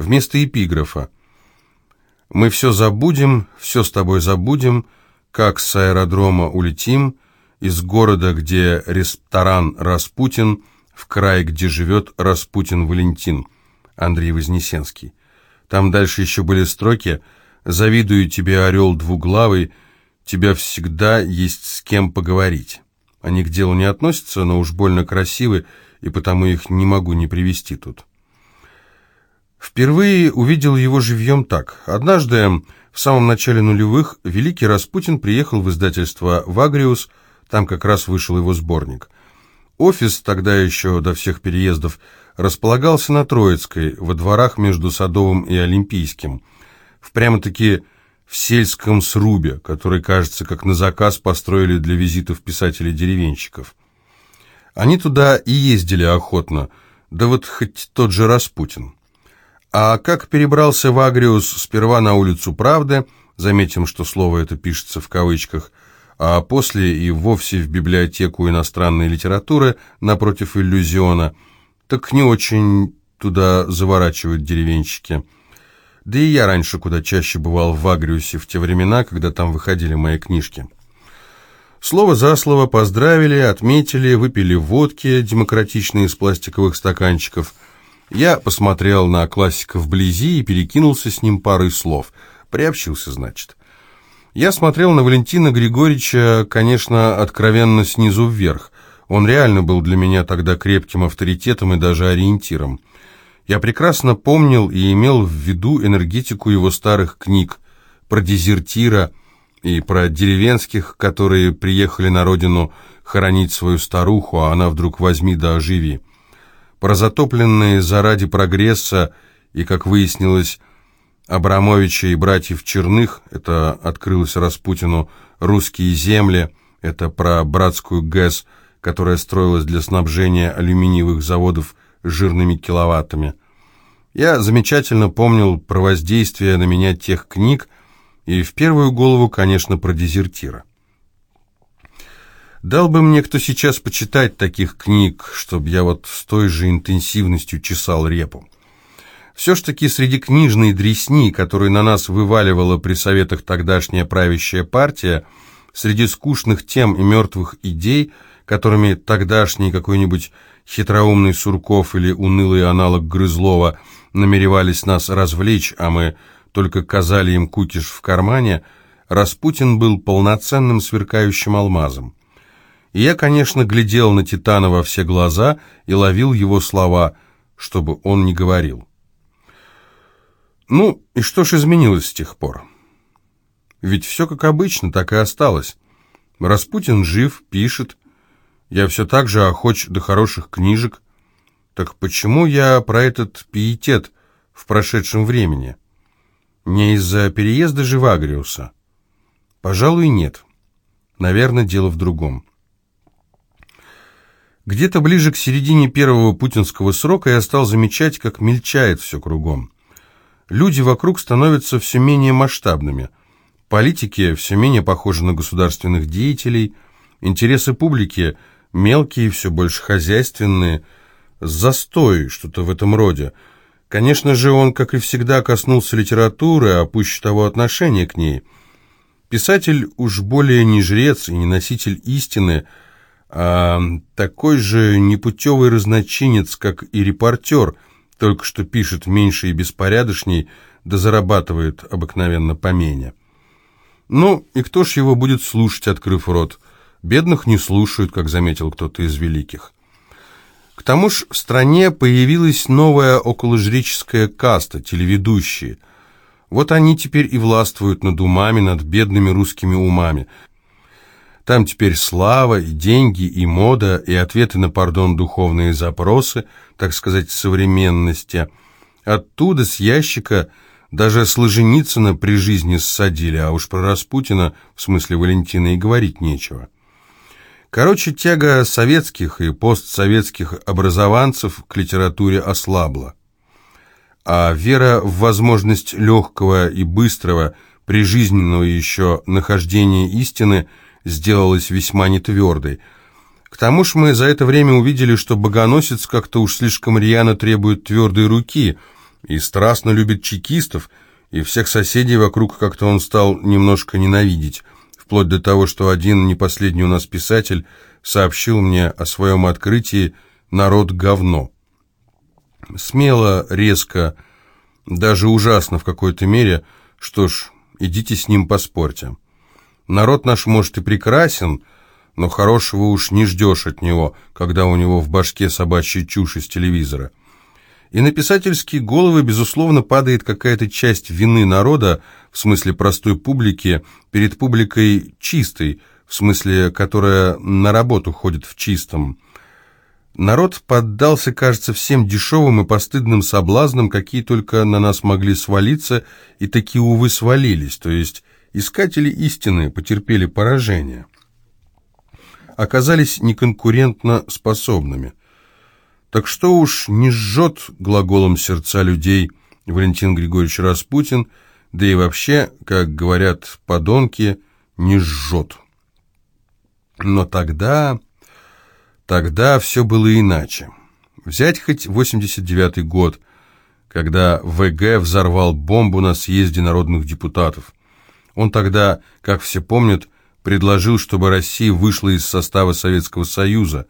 вместо эпиграфа. «Мы все забудем, все с тобой забудем, как с аэродрома улетим, из города, где ресторан Распутин, в край, где живет Распутин Валентин». Андрей Вознесенский. Там дальше еще были строки «Завидую тебе, орел двуглавый, тебя всегда есть с кем поговорить». Они к делу не относятся, но уж больно красивы, и потому их не могу не привести тут. Впервые увидел его живьем так. Однажды, в самом начале нулевых, великий Распутин приехал в издательство «Вагриус», там как раз вышел его сборник. Офис, тогда еще до всех переездов, располагался на Троицкой, во дворах между Садовым и Олимпийским, в прямо-таки в сельском срубе, который, кажется, как на заказ построили для визитов писателей-деревенщиков. Они туда и ездили охотно, да вот хоть тот же Распутин. А как перебрался в Агриус сперва на улицу Правды, заметим, что слово это пишется в кавычках, а после и вовсе в библиотеку иностранной литературы напротив иллюзиона, так не очень туда заворачивают деревенщики – да и я раньше куда чаще бывал в Агриусе в те времена, когда там выходили мои книжки. Слово за слово поздравили, отметили, выпили водки, демократичные из пластиковых стаканчиков. Я посмотрел на классика вблизи и перекинулся с ним парой слов. Приобщился, значит. Я смотрел на Валентина Григорьевича, конечно, откровенно снизу вверх. Он реально был для меня тогда крепким авторитетом и даже ориентиром. Я прекрасно помнил и имел в виду энергетику его старых книг про дезертира и про деревенских, которые приехали на родину хоронить свою старуху, а она вдруг возьми да оживи. Про затопленные заради прогресса и, как выяснилось, Абрамовича и братьев Черных, это открылось Распутину, русские земли, это про братскую ГЭС, которая строилась для снабжения алюминиевых заводов жирными киловаттами. Я замечательно помнил про воздействие на меня тех книг, и в первую голову, конечно, про дезертира. Дал бы мне кто сейчас почитать таких книг, чтобы я вот с той же интенсивностью чесал репу. Все ж таки среди книжной дресни, которую на нас вываливала при советах тогдашняя правящая партия, среди скучных тем и мертвых идей, которыми тогдашний какой-нибудь хитроумный Сурков или унылый аналог Грызлова намеревались нас развлечь, а мы только казали им кукиш в кармане, Распутин был полноценным сверкающим алмазом. И я, конечно, глядел на Титана во все глаза и ловил его слова, чтобы он не говорил. Ну, и что ж изменилось с тех пор? Ведь все как обычно, так и осталось. Распутин жив, пишет, я все так же охоч до хороших книжек. Так почему я про этот пиетет в прошедшем времени? Не из-за переезда же в Агриуса? Пожалуй, нет. Наверное, дело в другом. Где-то ближе к середине первого путинского срока я стал замечать, как мельчает все кругом. Люди вокруг становятся все менее масштабными. Политики все менее похожи на государственных деятелей. Интересы публики – мелкие, все больше хозяйственные, застой, что-то в этом роде. Конечно же, он, как и всегда, коснулся литературы, а пуще того отношения к ней. Писатель уж более не жрец и не носитель истины, а такой же непутевый разночинец, как и репортер, только что пишет меньше и беспорядочней, да зарабатывает обыкновенно помене. Ну, и кто ж его будет слушать, открыв рот? Бедных не слушают, как заметил кто-то из великих. К тому же в стране появилась новая околожреческая каста, телеведущие. Вот они теперь и властвуют над умами, над бедными русскими умами. Там теперь слава, и деньги, и мода, и ответы на, пардон, духовные запросы, так сказать, современности. Оттуда, с ящика, даже Сложеницына при жизни ссадили, а уж про Распутина, в смысле Валентина, и говорить нечего. Короче, тяга советских и постсоветских образованцев к литературе ослабла. А вера в возможность легкого и быстрого, прижизненного еще нахождения истины сделалась весьма нетвердой. К тому же мы за это время увидели, что богоносец как-то уж слишком рьяно требует твердой руки, и страстно любит чекистов, и всех соседей вокруг как-то он стал немножко ненавидеть, вплоть до того, что один не последний у нас писатель сообщил мне о своем открытии «Народ говно». Смело, резко, даже ужасно в какой-то мере, что ж, идите с ним поспорьте. Народ наш, может, и прекрасен, но хорошего уж не ждешь от него, когда у него в башке собачья чушь из телевизора. И на писательские головы, безусловно, падает какая-то часть вины народа, в смысле простой публики, перед публикой чистой, в смысле, которая на работу ходит в чистом. Народ поддался, кажется, всем дешевым и постыдным соблазнам, какие только на нас могли свалиться, и такие, увы, свалились, то есть искатели истины потерпели поражение. Оказались неконкурентно способными. Так что уж не жжет глаголом сердца людей Валентин Григорьевич Распутин, да и вообще, как говорят подонки, не жжет. Но тогда... Тогда все было иначе. Взять хоть 89-й год, когда ВГ взорвал бомбу на съезде народных депутатов. Он тогда, как все помнят, предложил, чтобы Россия вышла из состава Советского Союза.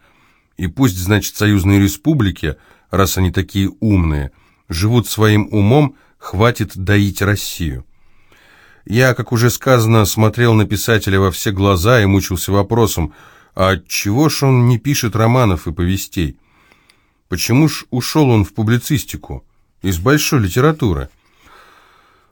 И пусть, значит, союзные республики, раз они такие умные, живут своим умом, хватит доить Россию. Я, как уже сказано, смотрел на писателя во все глаза и мучился вопросом, а чего ж он не пишет романов и повестей? Почему ж ушел он в публицистику, из большой литературы?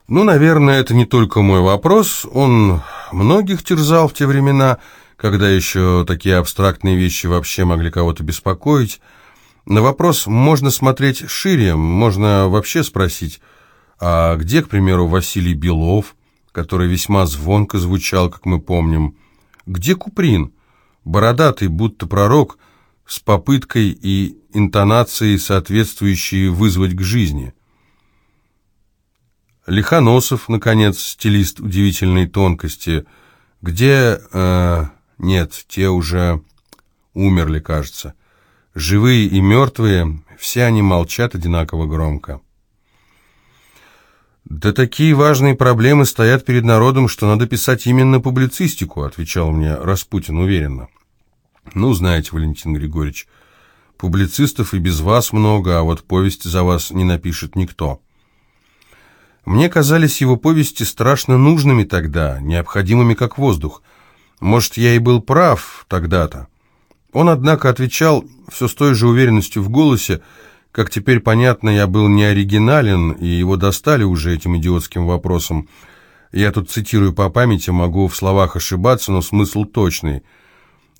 Ну, наверное, это не только мой вопрос, он многих терзал в те времена, когда еще такие абстрактные вещи вообще могли кого-то беспокоить. На вопрос можно смотреть шире, можно вообще спросить, а где, к примеру, Василий Белов, который весьма звонко звучал, как мы помним? Где Куприн? Бородатый, будто пророк, с попыткой и интонацией, соответствующие вызвать к жизни. Лихоносов, наконец, стилист удивительной тонкости, где... Э, нет, те уже умерли, кажется. Живые и мертвые, все они молчат одинаково громко. «Да такие важные проблемы стоят перед народом, что надо писать именно публицистику», отвечал мне Распутин уверенно. «Ну, знаете, Валентин Григорьевич, публицистов и без вас много, а вот повесть за вас не напишет никто». Мне казались его повести страшно нужными тогда, необходимыми как воздух. Может, я и был прав тогда-то. Он, однако, отвечал все с той же уверенностью в голосе, как теперь понятно, я был не оригинален, и его достали уже этим идиотским вопросом. Я тут цитирую по памяти, могу в словах ошибаться, но смысл точный.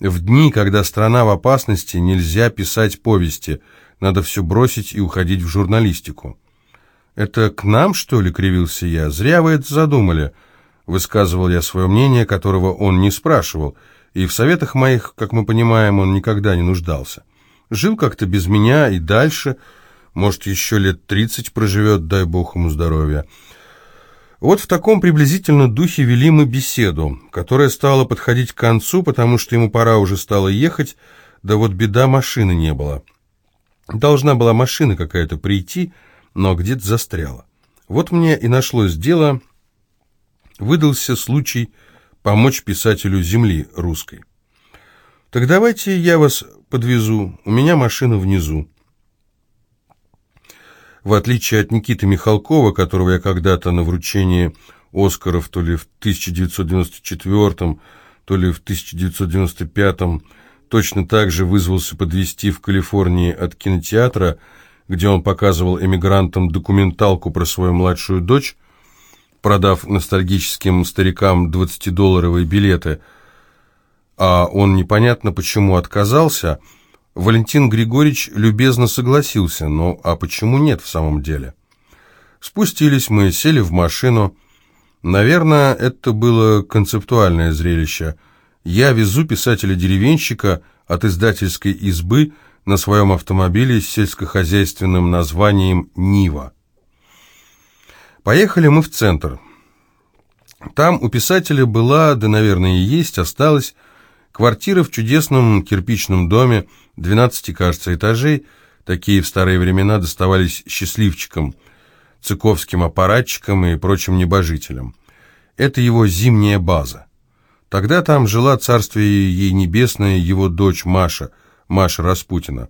В дни, когда страна в опасности, нельзя писать повести, надо все бросить и уходить в журналистику. «Это к нам, что ли?» — кривился я. «Зря вы это задумали». Высказывал я свое мнение, которого он не спрашивал, и в советах моих, как мы понимаем, он никогда не нуждался. Жил как-то без меня и дальше, может, еще лет тридцать проживет, дай бог ему здоровья. Вот в таком приблизительно духе вели мы беседу, которая стала подходить к концу, потому что ему пора уже стало ехать, да вот беда, машины не было. Должна была машина какая-то прийти, но где-то застряла. Вот мне и нашлось дело, выдался случай помочь писателю земли русской. Так давайте я вас подвезу, у меня машина внизу. В отличие от Никиты Михалкова, которого я когда-то на вручении Оскаров то ли в 1994, то ли в 1995 точно так же вызвался подвести в Калифорнии от кинотеатра, где он показывал эмигрантам документалку про свою младшую дочь, продав ностальгическим старикам 20-долларовые билеты, а он непонятно почему отказался, Валентин Григорьевич любезно согласился, но а почему нет в самом деле? Спустились мы, сели в машину. Наверное, это было концептуальное зрелище. Я везу писателя-деревенщика от издательской избы на своем автомобиле с сельскохозяйственным названием «Нива». Поехали мы в центр. Там у писателя была, да, наверное, и есть, осталась, квартира в чудесном кирпичном доме, 12, кажется, этажей, такие в старые времена доставались счастливчикам. цыковским аппаратчикам и прочим небожителям. Это его зимняя база. Тогда там жила царствие ей небесное его дочь Маша, Маша Распутина.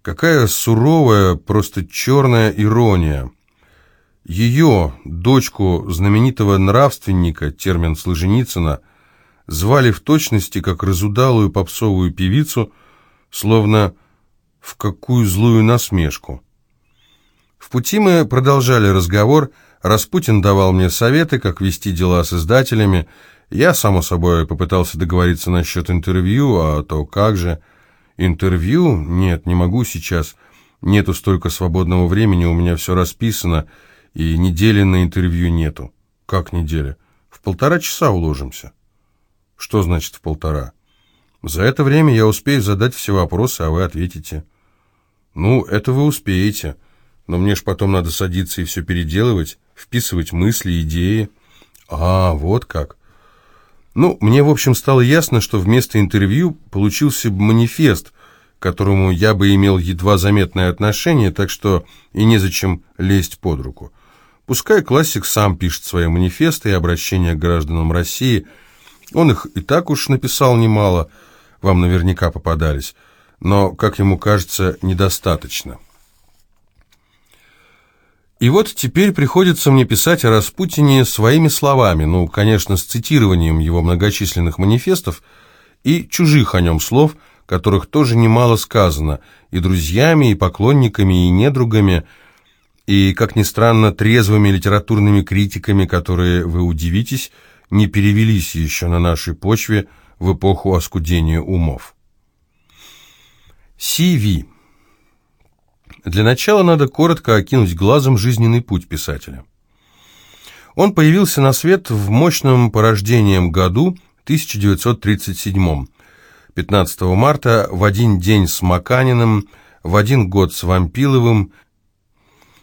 Какая суровая, просто черная ирония. Ее, дочку знаменитого нравственника, термин Солженицына, звали в точности как разудалую попсовую певицу, словно в какую злую насмешку. В пути мы продолжали разговор, Распутин давал мне советы, как вести дела с издателями, я, само собой, попытался договориться насчет интервью, а то как же... Интервью? Нет, не могу сейчас. Нету столько свободного времени, у меня все расписано, и недели на интервью нету. Как неделя? В полтора часа уложимся. Что значит в полтора? За это время я успею задать все вопросы, а вы ответите. Ну, это вы успеете, но мне ж потом надо садиться и все переделывать, вписывать мысли, идеи. А, вот как. Ну, мне, в общем, стало ясно, что вместо интервью получился манифест, к которому я бы имел едва заметное отношение, так что и незачем лезть под руку. Пускай классик сам пишет свои манифесты и обращения к гражданам России. Он их и так уж написал немало, вам наверняка попадались, но, как ему кажется, недостаточно. И вот теперь приходится мне писать о Распутине своими словами, ну, конечно, с цитированием его многочисленных манифестов и чужих о нем слов, которых тоже немало сказано, и друзьями, и поклонниками, и недругами, и, как ни странно, трезвыми литературными критиками, которые, вы удивитесь, не перевелись еще на нашей почве в эпоху оскудения умов. Си-Ви для начала надо коротко окинуть глазом жизненный путь писателя. Он появился на свет в мощном порождением году 1937 15 марта, в один день с Маканиным, в один год с Вампиловым,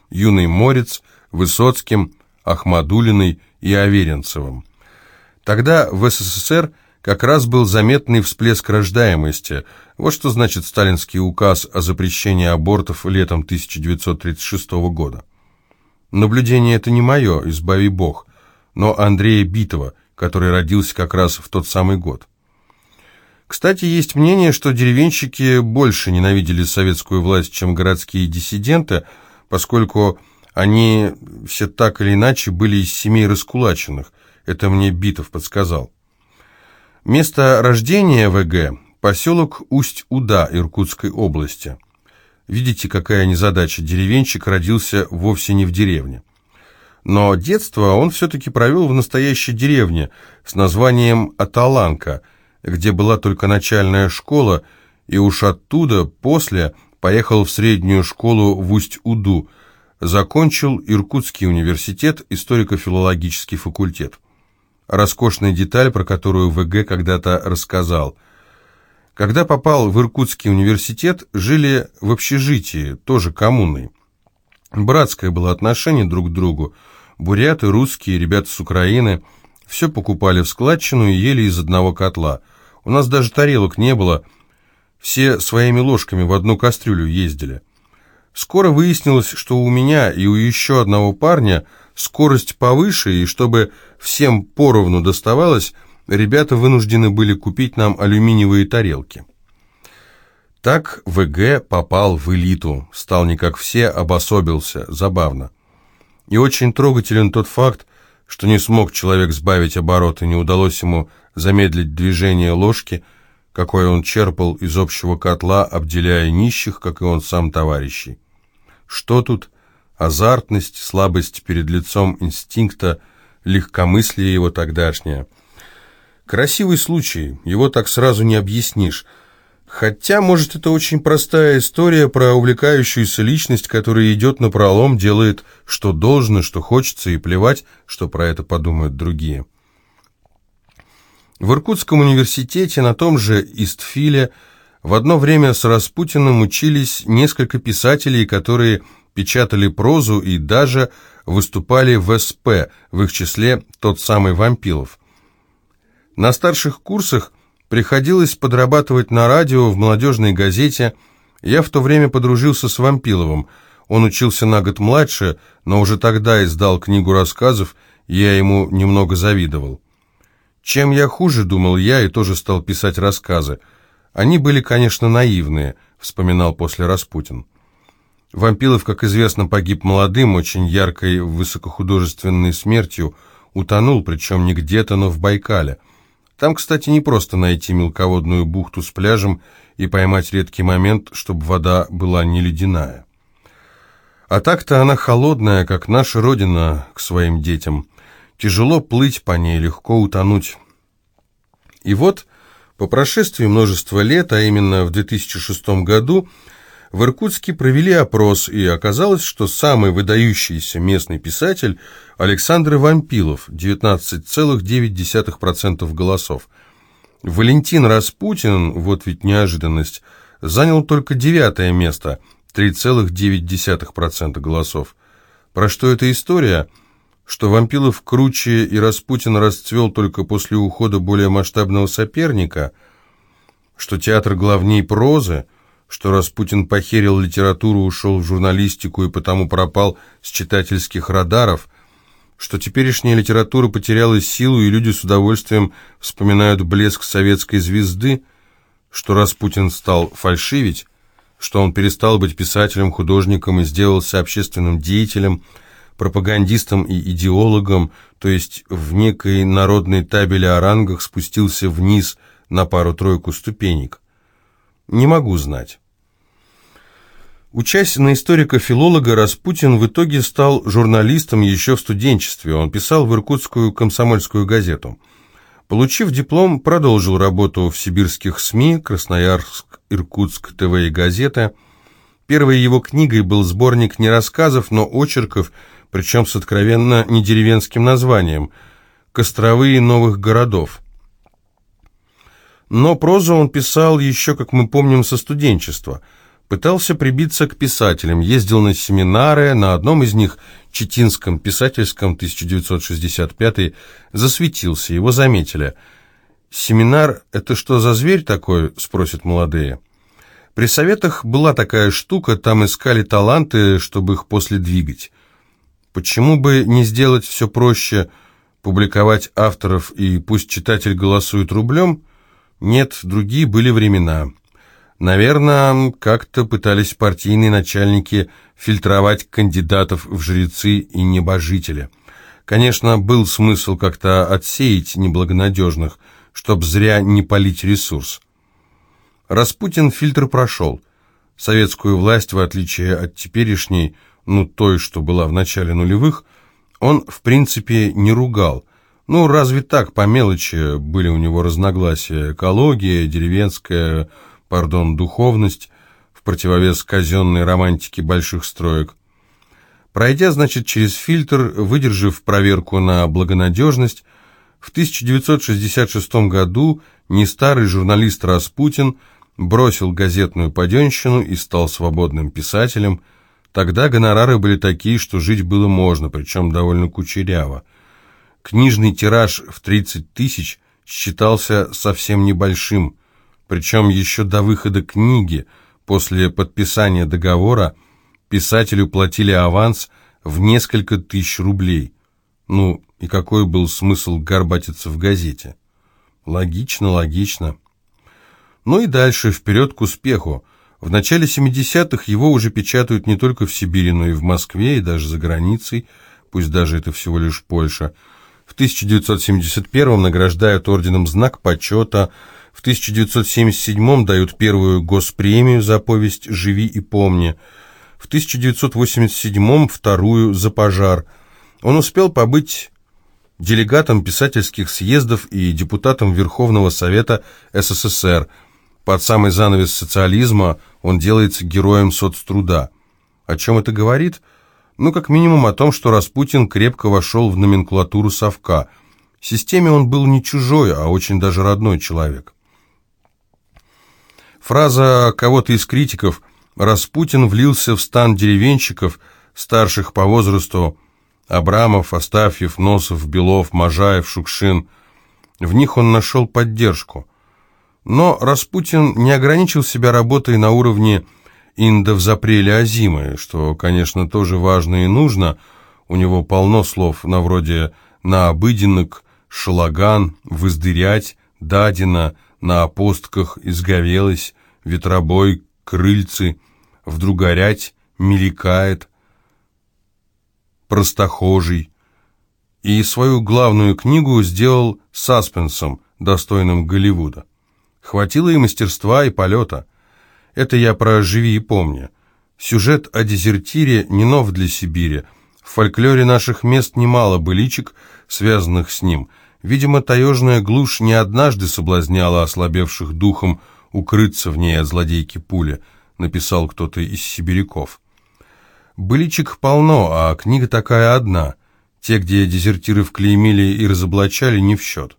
Юный Морец, Высоцким, Ахмадулиной и Аверинцевым. Тогда в СССР – как раз был заметный всплеск рождаемости. Вот что значит сталинский указ о запрещении абортов летом 1936 года. Наблюдение это не мое, избави бог, но Андрея Битова, который родился как раз в тот самый год. Кстати, есть мнение, что деревенщики больше ненавидели советскую власть, чем городские диссиденты, поскольку они все так или иначе были из семей раскулаченных. Это мне Битов подсказал. Место рождения ВГ – поселок Усть-Уда Иркутской области. Видите, какая незадача, деревенщик родился вовсе не в деревне. Но детство он все-таки провел в настоящей деревне с названием Аталанка, где была только начальная школа, и уж оттуда после поехал в среднюю школу в Усть-Уду, закончил Иркутский университет, историко-филологический факультет роскошная деталь, про которую ВГ когда-то рассказал. Когда попал в Иркутский университет, жили в общежитии, тоже коммуной. Братское было отношение друг к другу. Буряты, русские, ребята с Украины. Все покупали в складчину и ели из одного котла. У нас даже тарелок не было. Все своими ложками в одну кастрюлю ездили. Скоро выяснилось, что у меня и у еще одного парня скорость повыше, и чтобы всем поровну доставалось, ребята вынуждены были купить нам алюминиевые тарелки. Так ВГ попал в элиту, стал не как все, обособился, забавно. И очень трогателен тот факт, что не смог человек сбавить обороты, не удалось ему замедлить движение ложки, какое он черпал из общего котла, обделяя нищих, как и он сам товарищей. Что тут? Азартность, слабость перед лицом инстинкта, легкомыслие его тогдашнее. Красивый случай, его так сразу не объяснишь. Хотя, может, это очень простая история про увлекающуюся личность, которая идет на пролом, делает, что должно, что хочется, и плевать, что про это подумают другие. В Иркутском университете на том же Истфиле в одно время с Распутиным учились несколько писателей, которые печатали прозу и даже выступали в СП, в их числе тот самый Вампилов. На старших курсах приходилось подрабатывать на радио в молодежной газете. Я в то время подружился с Вампиловым. Он учился на год младше, но уже тогда издал книгу рассказов, и я ему немного завидовал. Чем я хуже, думал я, и тоже стал писать рассказы. Они были, конечно, наивные, вспоминал после Распутин. Вампилов, как известно, погиб молодым, очень яркой, высокохудожественной смертью, утонул, причем не где-то, но в Байкале. Там, кстати, не просто найти мелководную бухту с пляжем и поймать редкий момент, чтобы вода была не ледяная. А так-то она холодная, как наша родина к своим детям. Тяжело плыть по ней, легко утонуть. И вот, по прошествии множества лет, а именно в 2006 году, в Иркутске провели опрос, и оказалось, что самый выдающийся местный писатель Александр Вампилов, 19,9% голосов. Валентин Распутин, вот ведь неожиданность, занял только девятое место, 3,9% голосов. Про что эта история? Что Вампилов круче и Распутин расцвел только после ухода более масштабного соперника, что театр главней прозы, что Распутин похерил литературу, ушел в журналистику и потому пропал с читательских радаров, что теперешняя литература потеряла силу и люди с удовольствием вспоминают блеск советской звезды, что Распутин стал фальшивить, что он перестал быть писателем, художником и сделался общественным деятелем – пропагандистом и идеологом, то есть в некой народной табели о рангах спустился вниз на пару-тройку ступенек? Не могу знать. Учась на историка-филолога, Распутин в итоге стал журналистом еще в студенчестве. Он писал в Иркутскую комсомольскую газету. Получив диплом, продолжил работу в сибирских СМИ «Красноярск», «Иркутск», ТВ и газета. Первой его книгой был сборник не рассказов, но очерков – причем с откровенно не деревенским названием «Костровые новых городов». Но прозу он писал еще, как мы помним, со студенчества. Пытался прибиться к писателям, ездил на семинары, на одном из них, Читинском писательском, 1965 засветился, его заметили. «Семинар – это что за зверь такой?» – спросят молодые. При советах была такая штука, там искали таланты, чтобы их после двигать. Почему бы не сделать все проще, публиковать авторов и пусть читатель голосует рублем? Нет, другие были времена. Наверное, как-то пытались партийные начальники фильтровать кандидатов в жрецы и небожители. Конечно, был смысл как-то отсеять неблагонадежных, чтоб зря не полить ресурс. Распутин фильтр прошел. Советскую власть, в отличие от теперешней, ну, той, что была в начале нулевых, он, в принципе, не ругал. Ну, разве так, по мелочи были у него разногласия. Экология, деревенская, пардон, духовность, в противовес казенной романтике больших строек. Пройдя, значит, через фильтр, выдержав проверку на благонадежность, в 1966 году не старый журналист Распутин бросил газетную паденщину и стал свободным писателем – Тогда гонорары были такие, что жить было можно, причем довольно кучеряво. Книжный тираж в 30 тысяч считался совсем небольшим, причем еще до выхода книги, после подписания договора, писателю платили аванс в несколько тысяч рублей. Ну, и какой был смысл горбатиться в газете? Логично, логично. Ну и дальше, вперед к успеху. В начале 70-х его уже печатают не только в Сибири, но и в Москве, и даже за границей, пусть даже это всего лишь Польша. В 1971-м награждают орденом «Знак почета», в 1977-м дают первую госпремию за повесть «Живи и помни», в 1987-м вторую «За пожар». Он успел побыть делегатом писательских съездов и депутатом Верховного Совета СССР – под самый занавес социализма он делается героем соцтруда. О чем это говорит? Ну, как минимум о том, что Распутин крепко вошел в номенклатуру совка. Системе он был не чужой, а очень даже родной человек. Фраза кого-то из критиков «Распутин влился в стан деревенщиков, старших по возрасту, Абрамов, Астафьев, Носов, Белов, Можаев, Шукшин». В них он нашел поддержку. Но Распутин не ограничил себя работой на уровне Инда в запреле Азимы, что, конечно, тоже важно и нужно. У него полно слов на вроде «на обыденок», «шалаган», «воздырять», «дадина», «на опостках», «изговелась», «ветробой», «крыльцы», «вдругорять», «мелькает», «простохожий». И свою главную книгу сделал саспенсом, достойным Голливуда. Хватило и мастерства, и полета. Это я про «Живи и помни». Сюжет о дезертире не нов для Сибири. В фольклоре наших мест немало быличек, связанных с ним. Видимо, таежная глушь не однажды соблазняла ослабевших духом укрыться в ней от злодейки пули, написал кто-то из сибиряков. Быличек полно, а книга такая одна. Те, где дезертиров клеймили и разоблачали, не в счет.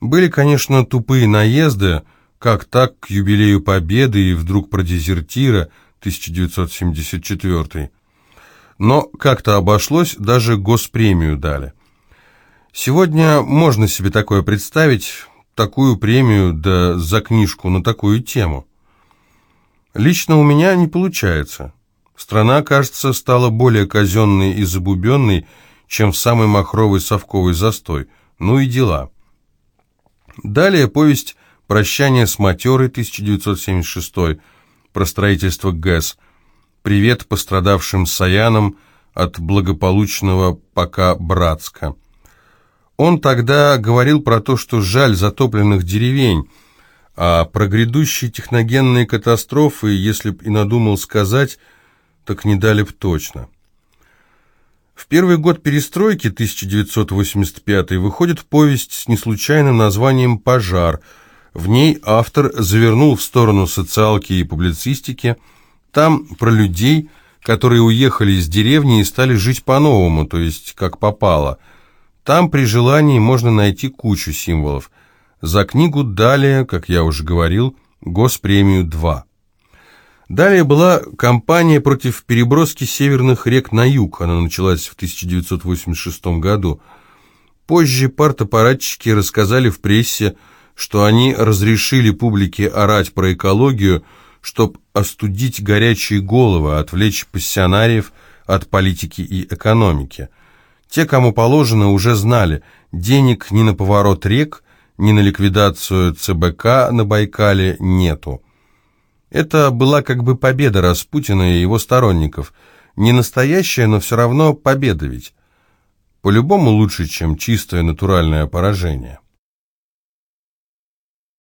Были, конечно, тупые наезды, как так к юбилею Победы и вдруг про дезертира 1974 Но как-то обошлось, даже госпремию дали. Сегодня можно себе такое представить, такую премию, да за книжку на такую тему. Лично у меня не получается. Страна, кажется, стала более казенной и забубенной, чем в самый махровый совковый застой. Ну и дела. Далее повесть «Прощание с матерой» 1976 про строительство ГЭС. Привет пострадавшим саянам от благополучного пока Братска. Он тогда говорил про то, что жаль затопленных деревень, а про грядущие техногенные катастрофы, если б и надумал сказать, так не дали б точно. В первый год перестройки, 1985, выходит повесть с неслучайным названием «Пожар». В ней автор завернул в сторону социалки и публицистики. Там про людей, которые уехали из деревни и стали жить по-новому, то есть как попало. Там при желании можно найти кучу символов. За книгу далее, как я уже говорил, госпремию 2. Далее была кампания против переброски северных рек на юг. Она началась в 1986 году. Позже партапаратчики рассказали в прессе, что они разрешили публике орать про экологию, чтобы остудить горячие головы, отвлечь пассионариев от политики и экономики. Те, кому положено, уже знали, денег ни на поворот рек, ни на ликвидацию ЦБК на Байкале нету. Это была как бы победа Распутина и его сторонников. Не настоящая, но все равно победа ведь. По-любому лучше, чем чистое натуральное поражение.